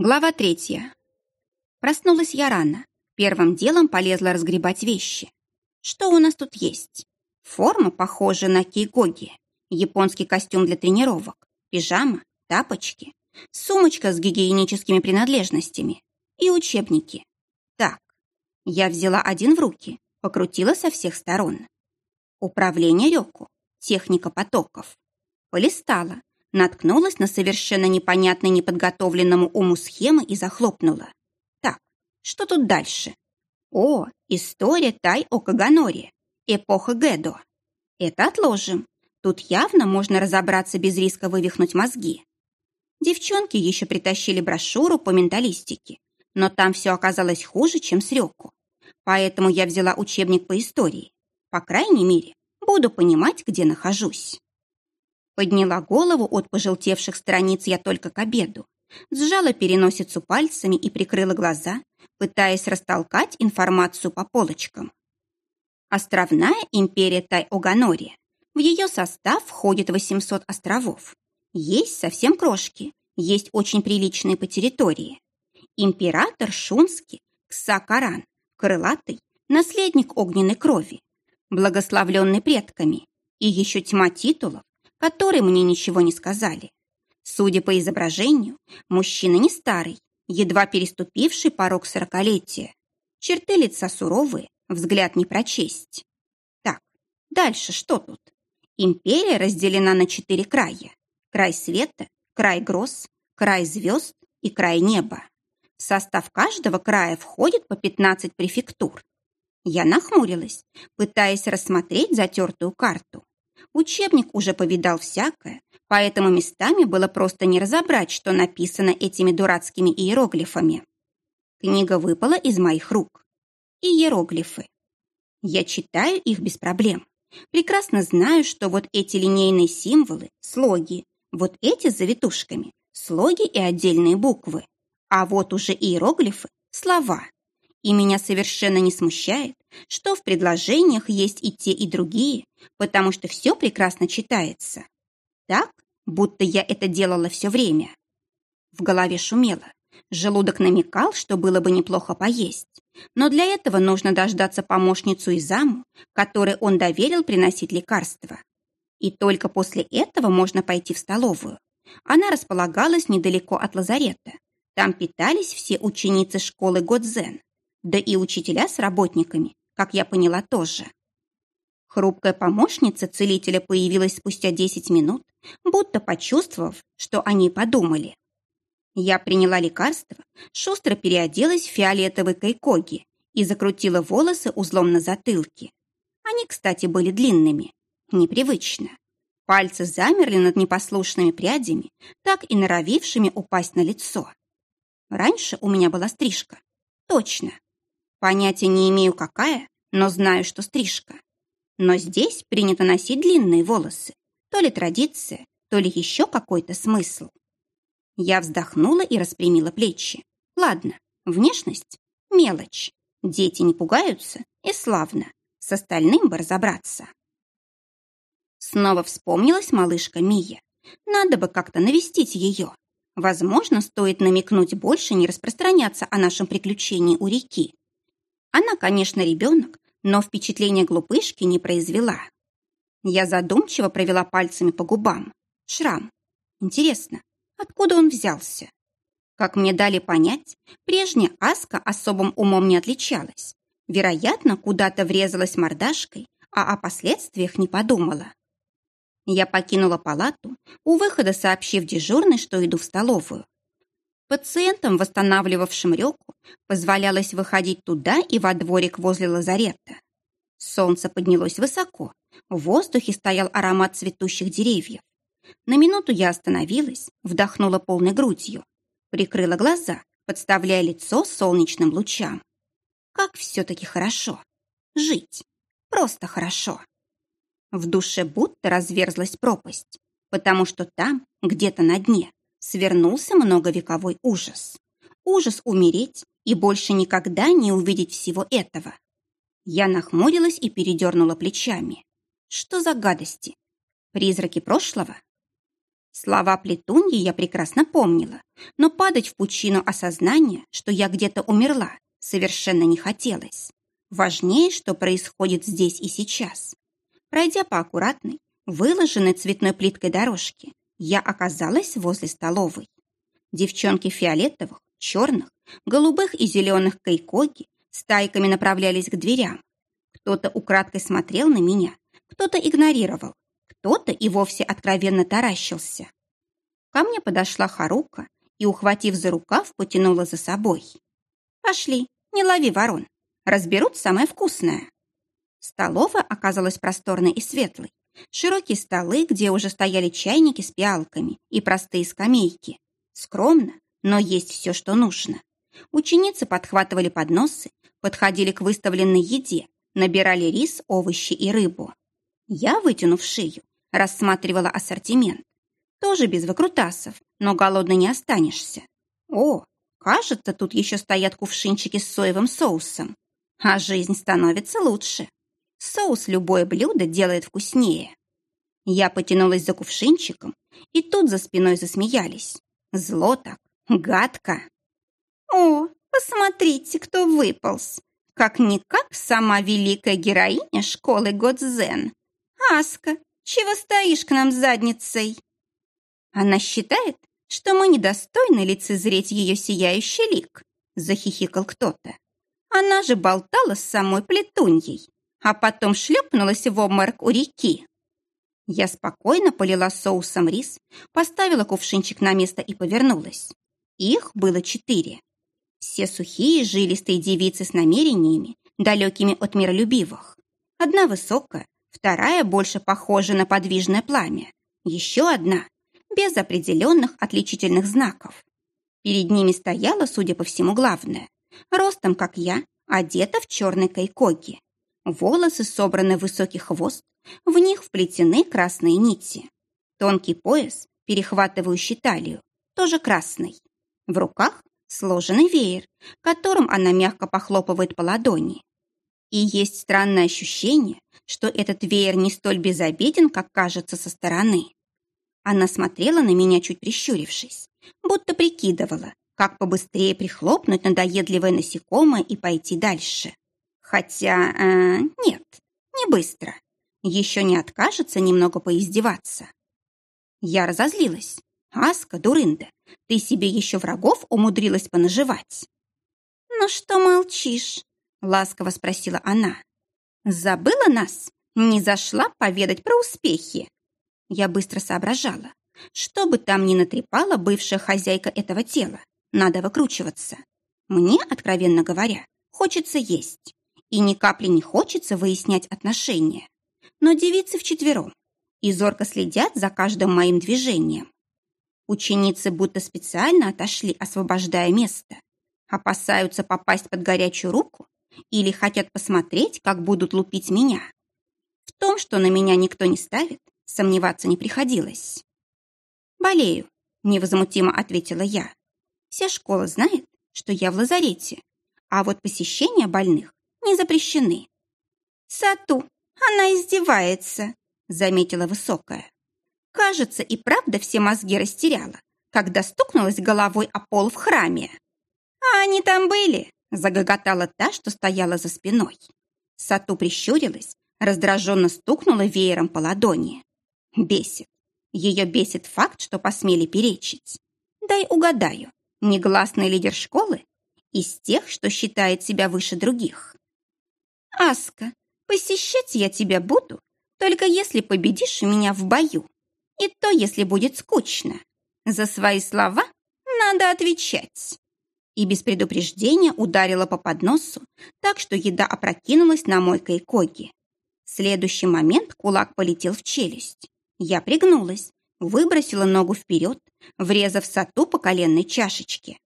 Глава третья. Проснулась я рано. Первым делом полезла разгребать вещи. Что у нас тут есть? Форма похожа на кейгоги. Японский костюм для тренировок. Пижама, тапочки. Сумочка с гигиеническими принадлежностями. И учебники. Так, я взяла один в руки, покрутила со всех сторон. Управление Рёку. Техника потоков. Полистала, наткнулась на совершенно непонятной неподготовленному уму схемы и захлопнула. Так, что тут дальше? О, история Тай о Каганоре, эпоха Гэдо. Это отложим. Тут явно можно разобраться без риска вывихнуть мозги. Девчонки еще притащили брошюру по менталистике, но там все оказалось хуже, чем с Рёку. Поэтому я взяла учебник по истории. По крайней мере, буду понимать, где нахожусь. Подняла голову от пожелтевших страниц я только к обеду. Сжала переносицу пальцами и прикрыла глаза, пытаясь растолкать информацию по полочкам. Островная империя Тай-Оганори. В ее состав входит 800 островов. Есть совсем крошки, есть очень приличные по территории. Император Шунский, Ксакаран, крылатый, наследник огненной крови, благословленный предками, и еще тьма титулов, которые мне ничего не сказали. Судя по изображению, мужчина не старый, едва переступивший порог сорокалетия. Черты лица суровые, взгляд не прочесть. Так, дальше что тут? Империя разделена на четыре края. Край света, край гроз, край звезд и край неба. В состав каждого края входит по 15 префектур. Я нахмурилась, пытаясь рассмотреть затертую карту. Учебник уже повидал всякое, поэтому местами было просто не разобрать, что написано этими дурацкими иероглифами. Книга выпала из моих рук. Иероглифы. Я читаю их без проблем. Прекрасно знаю, что вот эти линейные символы – слоги, вот эти с завитушками – слоги и отдельные буквы. А вот уже иероглифы – слова. И меня совершенно не смущает, что в предложениях есть и те, и другие, потому что все прекрасно читается. Так, будто я это делала все время. В голове шумело. Желудок намекал, что было бы неплохо поесть. Но для этого нужно дождаться помощницу и заму, которой он доверил приносить лекарства. И только после этого можно пойти в столовую. Она располагалась недалеко от лазарета. Там питались все ученицы школы Годзен, да и учителя с работниками, как я поняла, тоже. Хрупкая помощница целителя появилась спустя 10 минут, будто почувствовав, что они подумали. Я приняла лекарство, шустро переоделась в фиолетовый кайкоги и закрутила волосы узлом на затылке. Они, кстати, были длинными. Непривычно. Пальцы замерли над непослушными прядями, так и норовившими упасть на лицо. Раньше у меня была стрижка. Точно. Понятия не имею, какая, но знаю, что стрижка. Но здесь принято носить длинные волосы. То ли традиция, то ли еще какой-то смысл. Я вздохнула и распрямила плечи. Ладно, внешность – мелочь. Дети не пугаются, и славно. С остальным бы разобраться. Снова вспомнилась малышка Мия. Надо бы как-то навестить ее. Возможно, стоит намекнуть больше не распространяться о нашем приключении у реки. Она, конечно, ребенок, но впечатление глупышки не произвела. Я задумчиво провела пальцами по губам. Шрам. Интересно, откуда он взялся? Как мне дали понять, прежняя Аска особым умом не отличалась. Вероятно, куда-то врезалась мордашкой, а о последствиях не подумала. Я покинула палату, у выхода сообщив дежурной, что иду в столовую. Пациентам, восстанавливавшим реку, позволялось выходить туда и во дворик возле лазарета. Солнце поднялось высоко, в воздухе стоял аромат цветущих деревьев. На минуту я остановилась, вдохнула полной грудью, прикрыла глаза, подставляя лицо солнечным лучам. Как все-таки хорошо. Жить. Просто хорошо. В душе будто разверзлась пропасть, потому что там, где-то на дне, свернулся многовековой ужас. Ужас умереть и больше никогда не увидеть всего этого. Я нахмурилась и передернула плечами. Что за гадости? Призраки прошлого? Слова плетуньи я прекрасно помнила, но падать в пучину осознания, что я где-то умерла, совершенно не хотелось. Важнее, что происходит здесь и сейчас. Пройдя по аккуратной, выложенной цветной плиткой дорожке, я оказалась возле столовой. Девчонки фиолетовых, черных, голубых и зеленых кайкоги стайками направлялись к дверям. Кто-то украдкой смотрел на меня, кто-то игнорировал, кто-то и вовсе откровенно таращился. Ко мне подошла Харука и, ухватив за рукав, потянула за собой. «Пошли, не лови ворон, разберут самое вкусное». Столовая оказалась просторной и светлой. Широкие столы, где уже стояли чайники с пиалками и простые скамейки. Скромно, но есть все, что нужно. Ученицы подхватывали подносы, подходили к выставленной еде, набирали рис, овощи и рыбу. Я, вытянув шею, рассматривала ассортимент. Тоже без выкрутасов, но голодно не останешься. О, кажется, тут еще стоят кувшинчики с соевым соусом. А жизнь становится лучше. Соус любое блюдо делает вкуснее. Я потянулась за кувшинчиком, и тут за спиной засмеялись. Зло так, гадко. О, посмотрите, кто выполз. Как-никак сама великая героиня школы Годзен. «Аска, чего стоишь к нам задницей?» «Она считает, что мы недостойны лицезреть ее сияющий лик», захихикал кто-то. «Она же болтала с самой плетуньей, а потом шлепнулась в обморок у реки». Я спокойно полила соусом рис, поставила кувшинчик на место и повернулась. Их было четыре. Все сухие, жилистые девицы с намерениями, далекими от миролюбивых. Одна высокая, вторая больше похожа на подвижное пламя, еще одна без определенных отличительных знаков. Перед ними стояла, судя по всему, главная. Ростом, как я, одета в черной кайкоги. Волосы собраны в высокий хвост, в них вплетены красные нити. Тонкий пояс, перехватывающий талию, тоже красный. В руках сложенный веер, которым она мягко похлопывает по ладони. И есть странное ощущение, что этот веер не столь безобиден, как кажется со стороны. Она смотрела на меня, чуть прищурившись, будто прикидывала, как побыстрее прихлопнуть надоедливое насекомое и пойти дальше. Хотя, э, нет, не быстро. Еще не откажется немного поиздеваться. Я разозлилась. Аска, дурында, ты себе еще врагов умудрилась понаживать. «Ну что молчишь?» — ласково спросила она. «Забыла нас? Не зашла поведать про успехи?» Я быстро соображала. Что бы там ни натрепала бывшая хозяйка этого тела, надо выкручиваться. Мне, откровенно говоря, хочется есть. И ни капли не хочется выяснять отношения. Но девицы вчетвером и зорко следят за каждым моим движением. Ученицы будто специально отошли, освобождая место. Опасаются попасть под горячую руку или хотят посмотреть, как будут лупить меня. В том, что на меня никто не ставит, сомневаться не приходилось. «Болею», — невозмутимо ответила я. «Вся школа знает, что я в лазарете, а вот посещения больных не запрещены». «Сату, она издевается», — заметила высокая. «Кажется, и правда все мозги растеряла, когда стукнулась головой о пол в храме». «А они там были?» Загоготала та, что стояла за спиной. Сату прищурилась, раздраженно стукнула веером по ладони. Бесит. Ее бесит факт, что посмели перечить. Дай угадаю, негласный лидер школы из тех, что считает себя выше других. Аска, посещать я тебя буду, только если победишь меня в бою. И то, если будет скучно. За свои слова надо отвечать и без предупреждения ударила по подносу, так что еда опрокинулась на мой кайкоги. В следующий момент кулак полетел в челюсть. Я пригнулась, выбросила ногу вперед, врезав сату по коленной чашечке.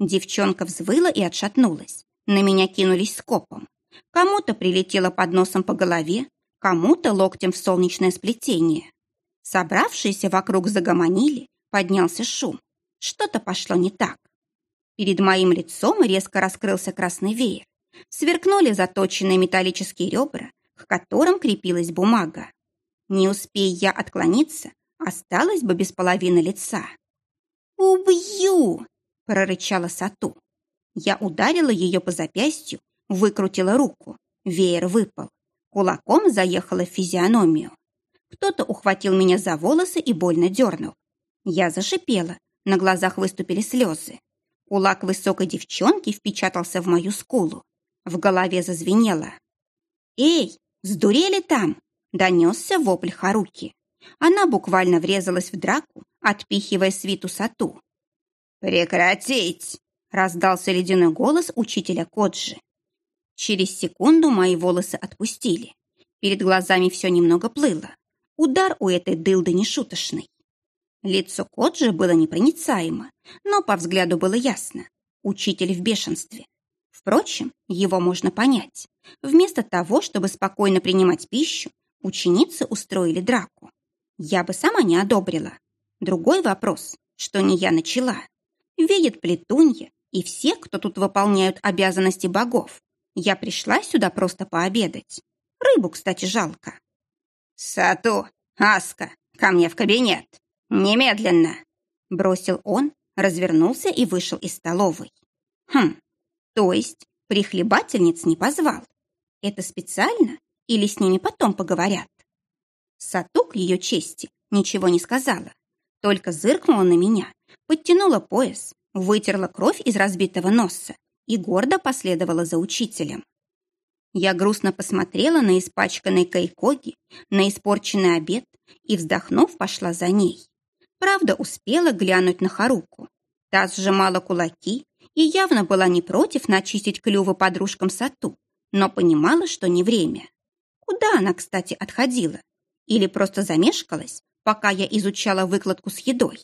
Девчонка взвыла и отшатнулась. На меня кинулись скопом. Кому-то прилетело подносом по голове, кому-то локтем в солнечное сплетение. Собравшиеся вокруг загомонили, поднялся шум. Что-то пошло не так. Перед моим лицом резко раскрылся красный веер. Сверкнули заточенные металлические ребра, к которым крепилась бумага. Не успея я отклониться, осталась бы без половины лица. «Убью!» – прорычала Сату. Я ударила ее по запястью, выкрутила руку. Веер выпал. Кулаком заехала в физиономию. Кто-то ухватил меня за волосы и больно дернул. Я зашипела, на глазах выступили слезы. Кулак высокой девчонки впечатался в мою скулу. В голове зазвенело. «Эй, сдурели там?» – донесся вопль Харуки. Она буквально врезалась в драку, отпихивая свиту сату. «Прекратить!» – раздался ледяной голос учителя Коджи. Через секунду мои волосы отпустили. Перед глазами все немного плыло. Удар у этой дылды нешуточный. Лицо Коджи было непроницаемо, но по взгляду было ясно. Учитель в бешенстве. Впрочем, его можно понять. Вместо того, чтобы спокойно принимать пищу, ученицы устроили драку. Я бы сама не одобрила. Другой вопрос, что не я начала. Видит плетунья и все, кто тут выполняют обязанности богов. Я пришла сюда просто пообедать. Рыбу, кстати, жалко. «Сату, Аска, ко мне в кабинет!» «Немедленно!» – бросил он, развернулся и вышел из столовой. «Хм, то есть прихлебательниц не позвал? Это специально или с ними потом поговорят?» Сатук ее чести ничего не сказала, только зыркнула на меня, подтянула пояс, вытерла кровь из разбитого носа и гордо последовала за учителем. Я грустно посмотрела на испачканные кайкоги, на испорченный обед и, вздохнув, пошла за ней. Правда, успела глянуть на Харуку. Та сжимала кулаки и явно была не против начистить клювы подружкам Сату, но понимала, что не время. Куда она, кстати, отходила? Или просто замешкалась, пока я изучала выкладку с едой?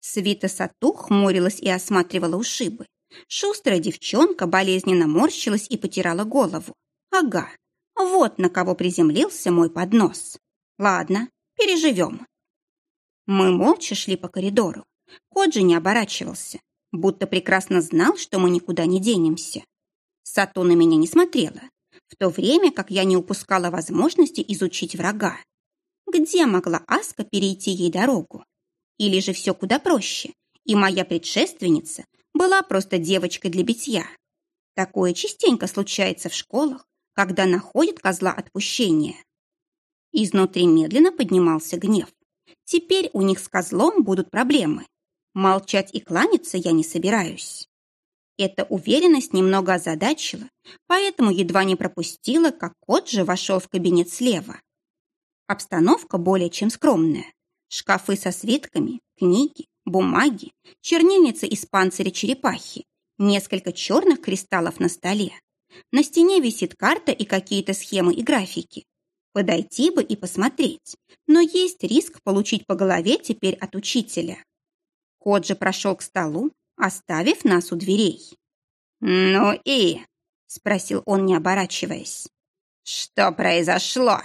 Свита Сату хмурилась и осматривала ушибы. Шустрая девчонка болезненно морщилась и потирала голову. Ага, вот на кого приземлился мой поднос. Ладно, переживем. Мы молча шли по коридору. Коджи не оборачивался, будто прекрасно знал, что мы никуда не денемся. Сато на меня не смотрела, в то время как я не упускала возможности изучить врага. Где могла Аска перейти ей дорогу? Или же все куда проще, и моя предшественница была просто девочкой для битья. Такое частенько случается в школах, когда находят козла отпущения. Изнутри медленно поднимался гнев. Теперь у них с козлом будут проблемы. Молчать и кланяться я не собираюсь. Эта уверенность немного озадачила, поэтому едва не пропустила, как кот же вошел в кабинет слева. Обстановка более чем скромная. Шкафы со свитками, книги, бумаги, чернильница из панциря черепахи, несколько черных кристаллов на столе. На стене висит карта и какие-то схемы и графики. Подойти бы и посмотреть, но есть риск получить по голове теперь от учителя. Кот же прошел к столу, оставив нас у дверей. «Ну и?» — спросил он, не оборачиваясь. «Что произошло?»